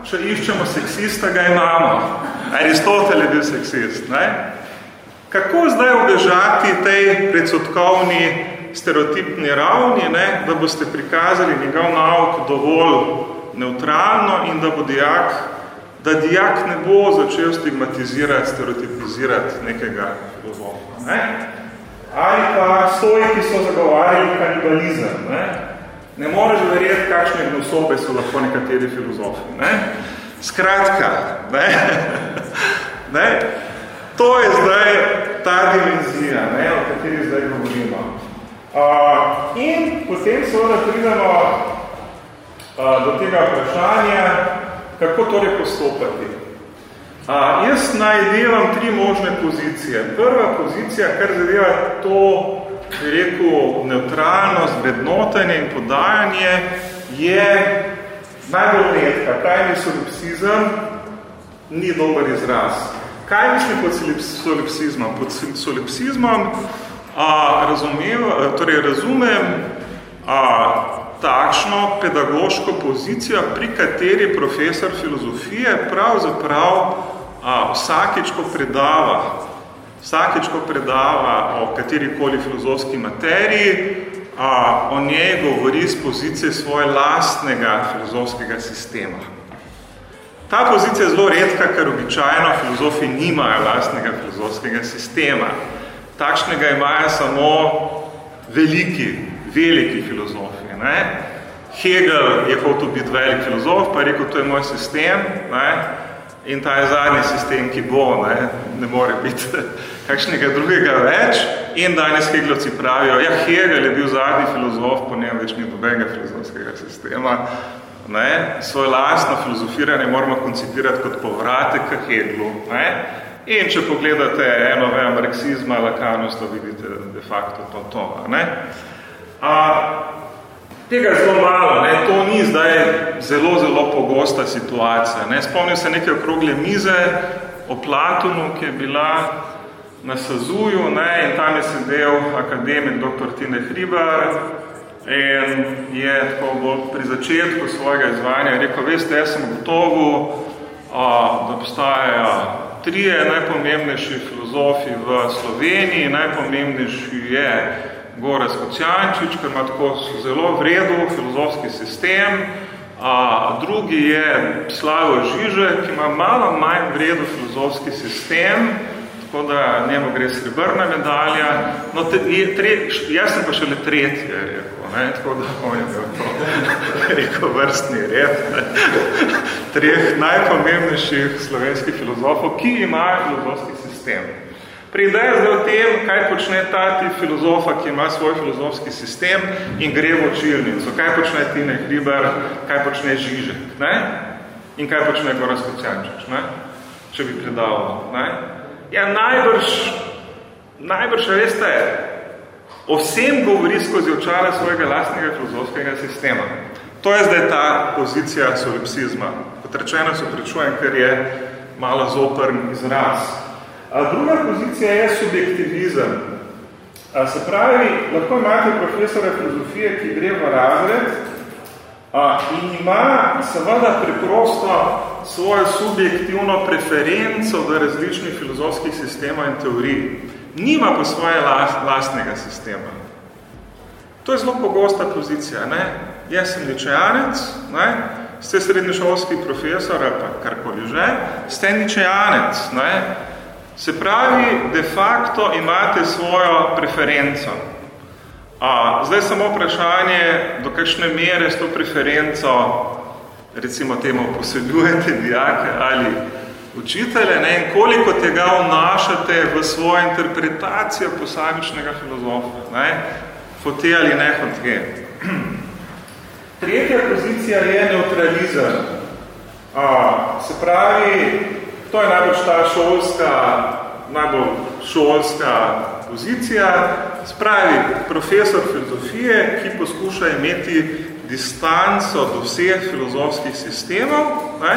če iščemo seksista, ga imamo. Aristotel je bil seksist, ne? Kako zdaj obežati tej predsotkovni stereotipni ravni, ne, da boste prikazali njegov nauk dovolj neutralno in da bo dijak, da dijak ne bo začel stigmatizirati, stereotipizirati nekega filozofa. Ne? Ali pa stoji, ki so zagovarjali kanibalizem. Ne, ne moreš verjeti, kakšne gnosobe so lahko nekateri filozofi. Ne? Skratka, ne? ne? to je zdaj ta dimenzija, ne? o kateri zdaj govorimo. Uh, in potem seveda pridemo uh, do tega vprašanja, kako torej postopati. Uh, jaz najdevam tri možne pozicije. Prva pozicija, kar zadeva to, bi rekel, neutralnost, vrednotenje in podajanje, je najbolj redka. Kaj je solipsizem? Ni dober izraz. Kaj mislim pod solipsizmom? Pod solipsizmom a, razumem, torej razumem a, takšno pedagoško pozicijo, pri kateri profesor filozofije pravzaprav a, vsakič, ko predava, vsakič, ko predava o katerikoli filozofski materiji, a, o njej govori z pozicije svoje lastnega filozofskega sistema. Ta pozicija je zelo redka, ker običajno filozofi nimajo lastnega filozofskega sistema. Takšnega imajo samo veliki, veliki filozofi. Ne? Hegel je hotel biti velik filozof, pa je rekel, to je moj sistem. Ne? In ta je zadnji sistem, ki bo, ne, ne more biti kakšnega drugega več. In danes Hegelovci pravijo, ja, Hegel je bil zadnji filozof, po njem več ni dobenega filozofskega sistema. Ne, svoje lastno filozofiranje moramo koncipirati kot povratek k Hegelu. Ne. In če pogledate eno vejo marksizma, lakanost, to vidite de facto to. to ne. A, Tega je zelo malo, ne? to ni zdaj zelo, zelo pogosta situacija. Ne? Spomnim se neke okrogle mize o Platonu, ki je bila na Sazuju ne? in tam je sedel akademik dr. Tine Hribar in je tako bolj pri začetku svojega izvajanja rekel, veste, jaz sem gotovo, a, da obstajajo trije najpomembnejši filozofi v Sloveniji, najpomembnejši je Gore Skocijančič, ker ima tako zelo vredu filozofski sistem, a, drugi je Slavo Žiže, ki ima malo manj vredu filozofski sistem, tako da njemu gre srebrna medalja. No, te, tre, jaz sem pa šele tretji, je rekel, ne? tako da on je to rekel vrstni red treh najpomembnejših slovenskih filozofov, ki imajo filozofski sistem. Pri ideji zdaj o tem, kaj počne ta ti filozofa, ki ima svoj filozofski sistem in gre v učilnico. Kaj počne Tine Hriber, kaj počne Žižek, ne? In kaj počne Goran Skocijančič, ne? Če bi predaval, ne? Ja, najbrž, najbrž, veste, o vsem govori skozi očala svojega lastnega filozofskega sistema. To je zdaj ta pozicija solipsizma. Kot rečeno se prečujem, ker je malo zoprn izraz. A druga pozicija je subjektivizem. A se pravi, lahko imate profesora filozofije, ki gre v razred a, in ima seveda preprosto svojo subjektivno preferenco do različnih filozofskih sistemov in teorij. Nima pa svoje last, lastnega sistema. To je zelo pogosta pozicija. Ne? Jaz sem ničejanec, ne? ste srednješolski profesor ali pa karkoli že, ste ničejanec. Ne? Se pravi, de facto imate svojo preferenco. A, zdaj samo vprašanje, do kakšne mere s to preferenco, recimo temu, poseljujete dijake ali učitelje, ne, in koliko tega vnašate v svojo interpretacijo posamičnega filozofa, ne, hote ali ne hote. Tretja pozicija je neutralizem. A, se pravi, To je najbolj ta šolska, najbolj šolska pozicija. Spravi profesor filozofije, ki poskuša imeti distanco do vseh filozofskih sistemov, ne,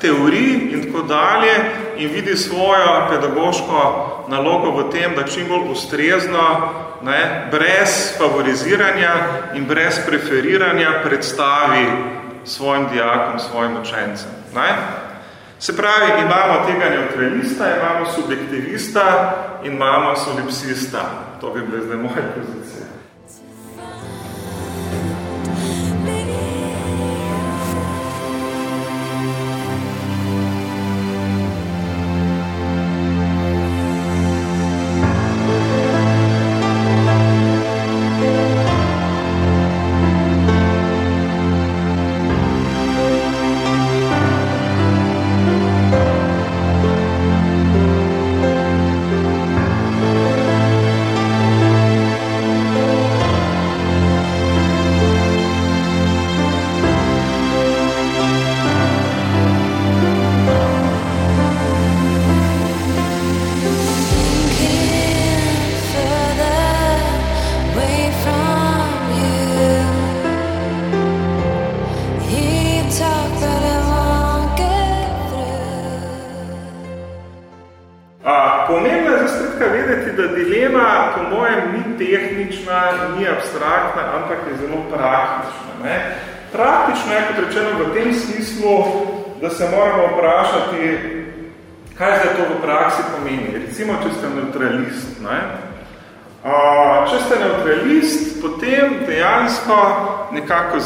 teorij in tako dalje in vidi svojo pedagoško nalogo v tem, da čim bolj ustrezno, ne, brez favoriziranja in brez preferiranja predstavi svojim dijakom, svojim učencem. Ne. Se pravi, imamo tega neutralista, imamo subjektivista in imamo solipsista. To bi bile zdaj moje pozicije.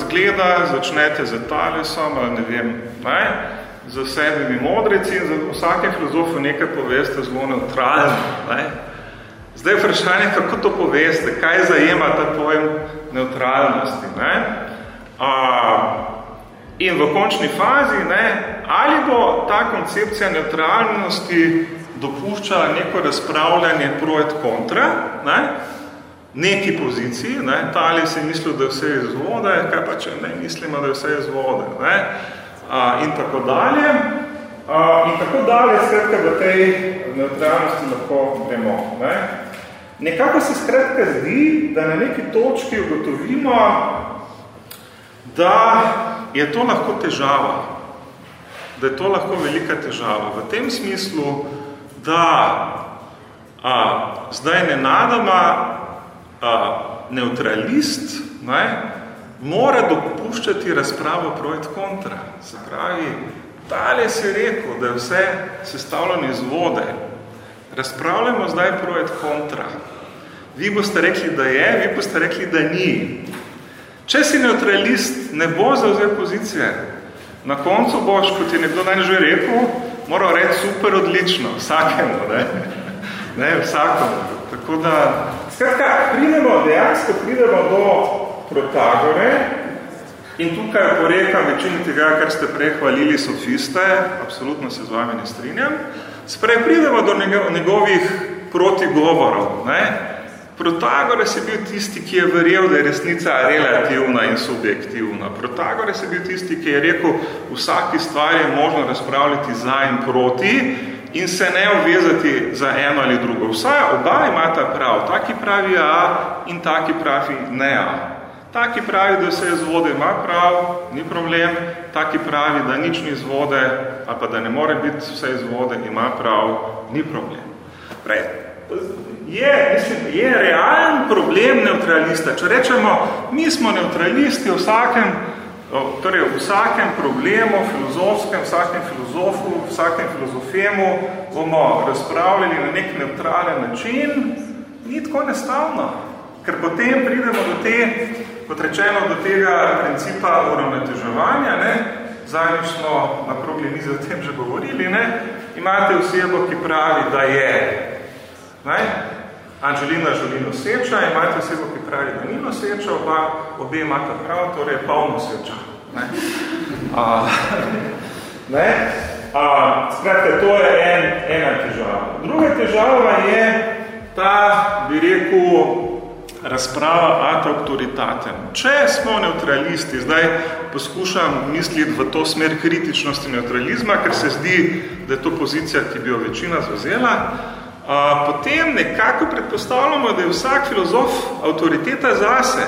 Zgleda, začnete za talesom, ali ne vem, ne? za sedmimi modreci in za vsake filozofu nekaj poveste zelo neutralno. Ne? Zdaj vprašanje, kako to poveste, kaj zajema ta pojem neutralnosti. Ne? A, in v končni fazi, ne, ali bo ta koncepcija neutralnosti dopuščala neko razpravljanje pro et kontra, ne, neki poziciji, ne, ta ali si mislil, da je vse iz vode, kaj pa če ne mislimo, da je vse iz vode. Ne a, in tako dalje. A, in tako dalje, skratka, v tej neutralnosti lahko gremo. Ne? Nekako se skratka zdi, da na neki točki ugotovimo, da je to lahko težava. Da je to lahko velika težava. V tem smislu, da a, zdaj nenadoma neutralist ne, mora dopuščati razpravo pro et kontra. Se pravi, tale se je rekel, da je vse sestavljeno iz vode. Razpravljamo zdaj pro et kontra. Vi boste rekli, da je, vi boste rekli, da ni. Če si neutralist, ne bo zauzel pozicije. Na koncu boš, kot je nekdo dan že rekel, moral reči super odlično, vsakemu, ne? ne, vsakemu. Tako da, skratka, pridemo, dejansko pridemo do Protagore in tukaj porekam večini tega, kar ste prej hvalili sofiste, absolutno se z vami ne strinjam, sprej pridemo do njegovih protigovorov. Ne? Protagores je bil tisti, ki je verjel, da je resnica relativna in subjektivna. Protagores je bil tisti, ki je rekel, vsaki stvari je možno razpravljati za in proti in se ne obvezati za eno ali drugo. Vsaj oba imata prav, taki pravi A in taki pravi ne A. Taki pravi, da vse iz vode ima prav, ni problem. Taki pravi, da nič ni iz vode, ali pa da ne more biti vse iz vode, ima prav, ni problem. Prej, je, mislim, je realen problem neutralista. Če rečemo, mi smo neutralisti vsakem, torej v vsakem problemu, filozofskem, vsakem filozofu, vsakem filozofemu, bomo razpravljali na nek neutralen način, ni tako nestavno. Ker potem pridemo do te kot rečeno, do tega principa uravnoteževanja, ne, zadnjič smo na krogli mizi o tem že govorili, ne, imate osebo, ki pravi, da je ne, Angelina želi noseča, imate osebo, ki pravi, da ni noseča, oba, obe imate prav, torej polno seča. Ne. A, ne. A, skratka, to je en, ena težava. Druga težava je ta, bi rekel, razprava ad autoritatem. Če smo neutralisti, zdaj poskušam misliti v to smer kritičnosti neutralizma, ker se zdi, da je to pozicija, ki bi jo večina zvazela, a, potem nekako predpostavljamo, da je vsak filozof avtoriteta zase.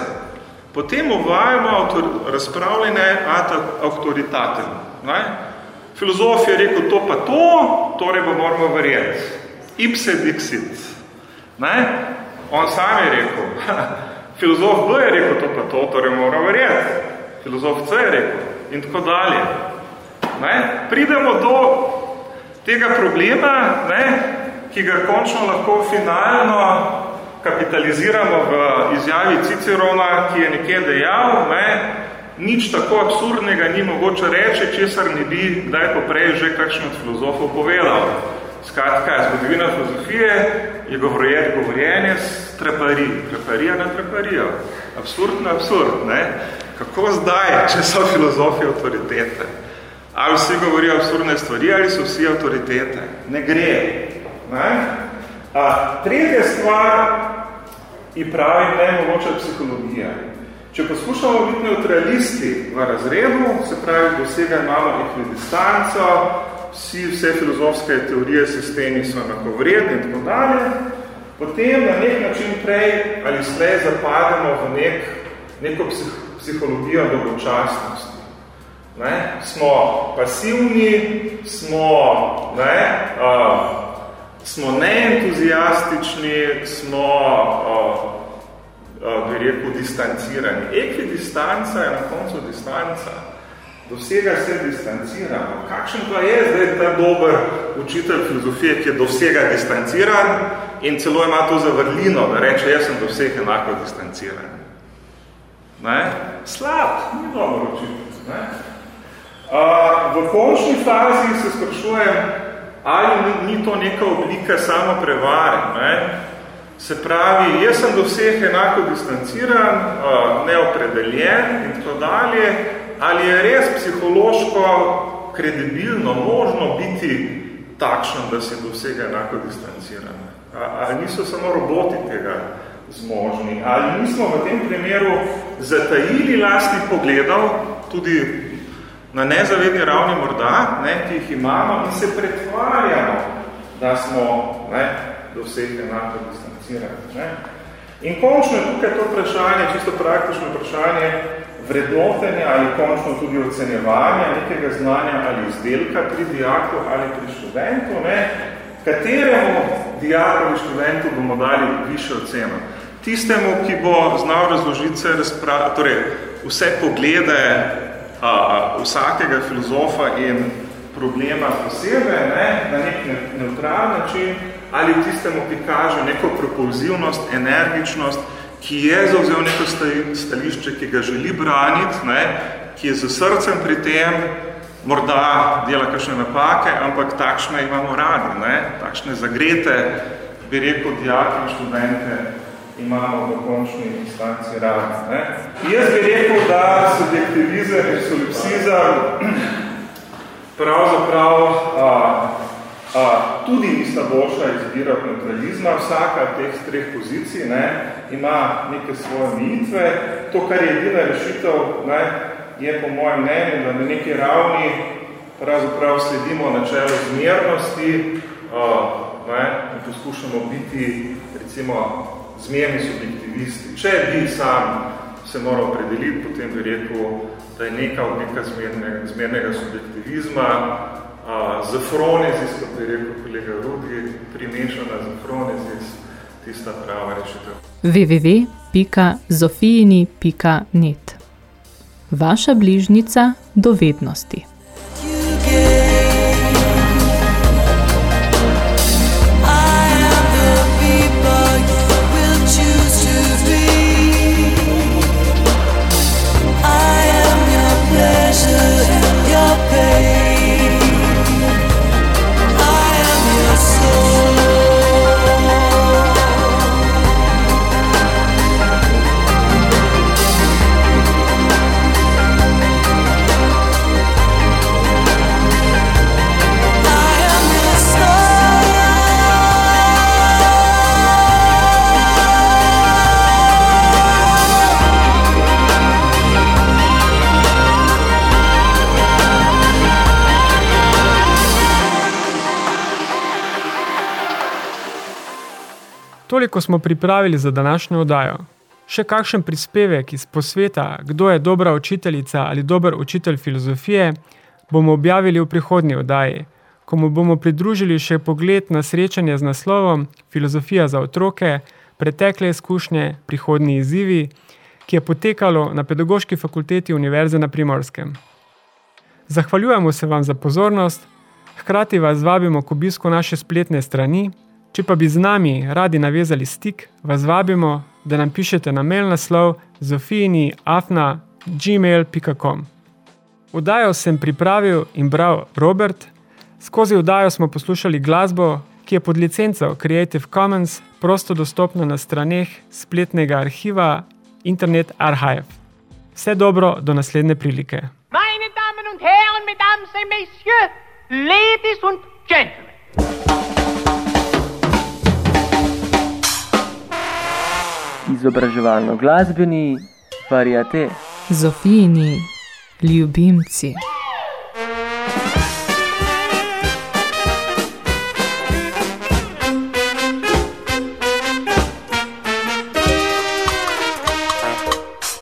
Potem uvajamo avtor, razpravljene ad autoritatem. Ne? Filozof je rekel to pa to, torej bo moramo verjeti. Ipse dixit. Ne? On sam je rekel, filozof B je rekel to pa to, torej mora verjeti. Filozof C je rekel in tako dalje. Ne? Pridemo do tega problema, ne? Ki ga končno lahko finalno kapitaliziramo v izjavi Cicerona, ki je nekje dejal, ne? nič tako absurdnega ni mogoče reči, česar ne bi kdaj poprej že kakšen od filozofov povedal. Skratka, zgodovina filozofije je govorjenje, s trepari, treparija na treparijo. Absurd na absurd, ne? Kako zdaj, če so filozofi avtoritete? Ali vsi govorijo absurdne stvari, ali so vsi avtoritete? Ne gre. Ne? A, tretja stvar je pravi nemogoča psihologija. Če poskušamo biti neutralisti v razredu, se pravi, dosega imamo ekvidistanco, vsi, vse filozofske teorije sistemi so enako vredni in tako dalje, potem na nek način prej ali slej zapademo v nek, neko psih, psihologijo dolgočasnosti. Ne? Smo pasivni, smo, ne, uh, smo neentuzijastični, smo, bi rekel, distancirani. Ekvidistanca je na koncu distanca. Dosega se distanciramo. Kakšen pa je zdaj ta dober učitelj filozofije, ki je do vsega distanciran in celo ima to zavrlino, da reče, jaz sem do vseh enako distanciran. Ne? Slab, ni dober učitelj. Ne? Uh, v končni fazi se sprašujem, ali ni, ni to neka oblika samo prevare. Ne? Se pravi, jaz sem do vseh enako distanciran, neopredeljen in tako dalje, ali je res psihološko kredibilno možno biti takšen, da si do vsega enako distanciran. Ali niso samo roboti tega zmožni, ali nismo v tem primeru zatajili lastnih pogledov, tudi na nezavedni ravni morda, ne, ki jih imamo in se pretvarjamo, da smo ne, do vseh enako distancirani. Ne. In končno je tukaj to vprašanje, čisto praktično vprašanje vrednotenja ali končno tudi ocenjevanja nekega znanja ali izdelka pri dijaku ali pri študentu, ne, kateremu dijaku ali študentu bomo dali više oceno. Tistemu, ki bo znal razložiti se torej, vse poglede a, vsakega filozofa in problema posebej, ne, na nek neutralen način, ali tistemu, ki kaže neko propulzivnost, energičnost, ki je zauzel neko stališče, ki ga želi braniti, ne, ki je z srcem pri tem, morda dela kakšne napake, ampak takšne imamo radi, ne, takšne zagrete, bi rekel, dijaki in študente, imamo v končni instanci radi. Ne. Jaz bi rekel, da subjektivizem in solipsizem pravzaprav a, a, tudi nista boljša izbira od neutralizma. Vsaka od teh treh pozicij ne, ima neke svoje mitve. To, kar je edina rešitev, ne, je po mojem mnenju, da na neki ravni pravzaprav sledimo načelu zmernosti a, ne, in poskušamo biti recimo zmerni subjektivisti. Če bi sam se moral predeliti, potem bi rekel, da je neka oblika zmernega, zmernega subjektivizma z fronezis, kot bi rekel kolega Rudi, primešana z fronezis, tista prava rešitev. www.zofijini.net Vaša bližnica do Toliko smo pripravili za današnjo oddajo. Še kakšen prispevek iz posveta, kdo je dobra učiteljica ali dober učitelj filozofije, bomo objavili v prihodnji oddaji, ko mu bomo pridružili še pogled na srečanje z naslovom Filozofija za otroke, pretekle izkušnje, prihodni izzivi, ki je potekalo na Pedagoški fakulteti Univerze na Primorskem. Zahvaljujemo se vam za pozornost, hkrati vas vabimo k obisku naše spletne strani Če pa bi z nami radi navezali stik, vas vabimo, da nam pišete na mail naslov zofijini.afna.gmail.com. Vdajo sem pripravil in bral Robert, skozi vdajo smo poslušali glasbo, ki je pod licenco Creative Commons prosto dostopna na straneh spletnega arhiva Internet Archive. Vse dobro do naslednje prilike. Meine Damen und Herren, Mesdames et Messieurs, Ladies und Gentlemen. Izobraževalno glasbeni variate. Zofijini ljubimci.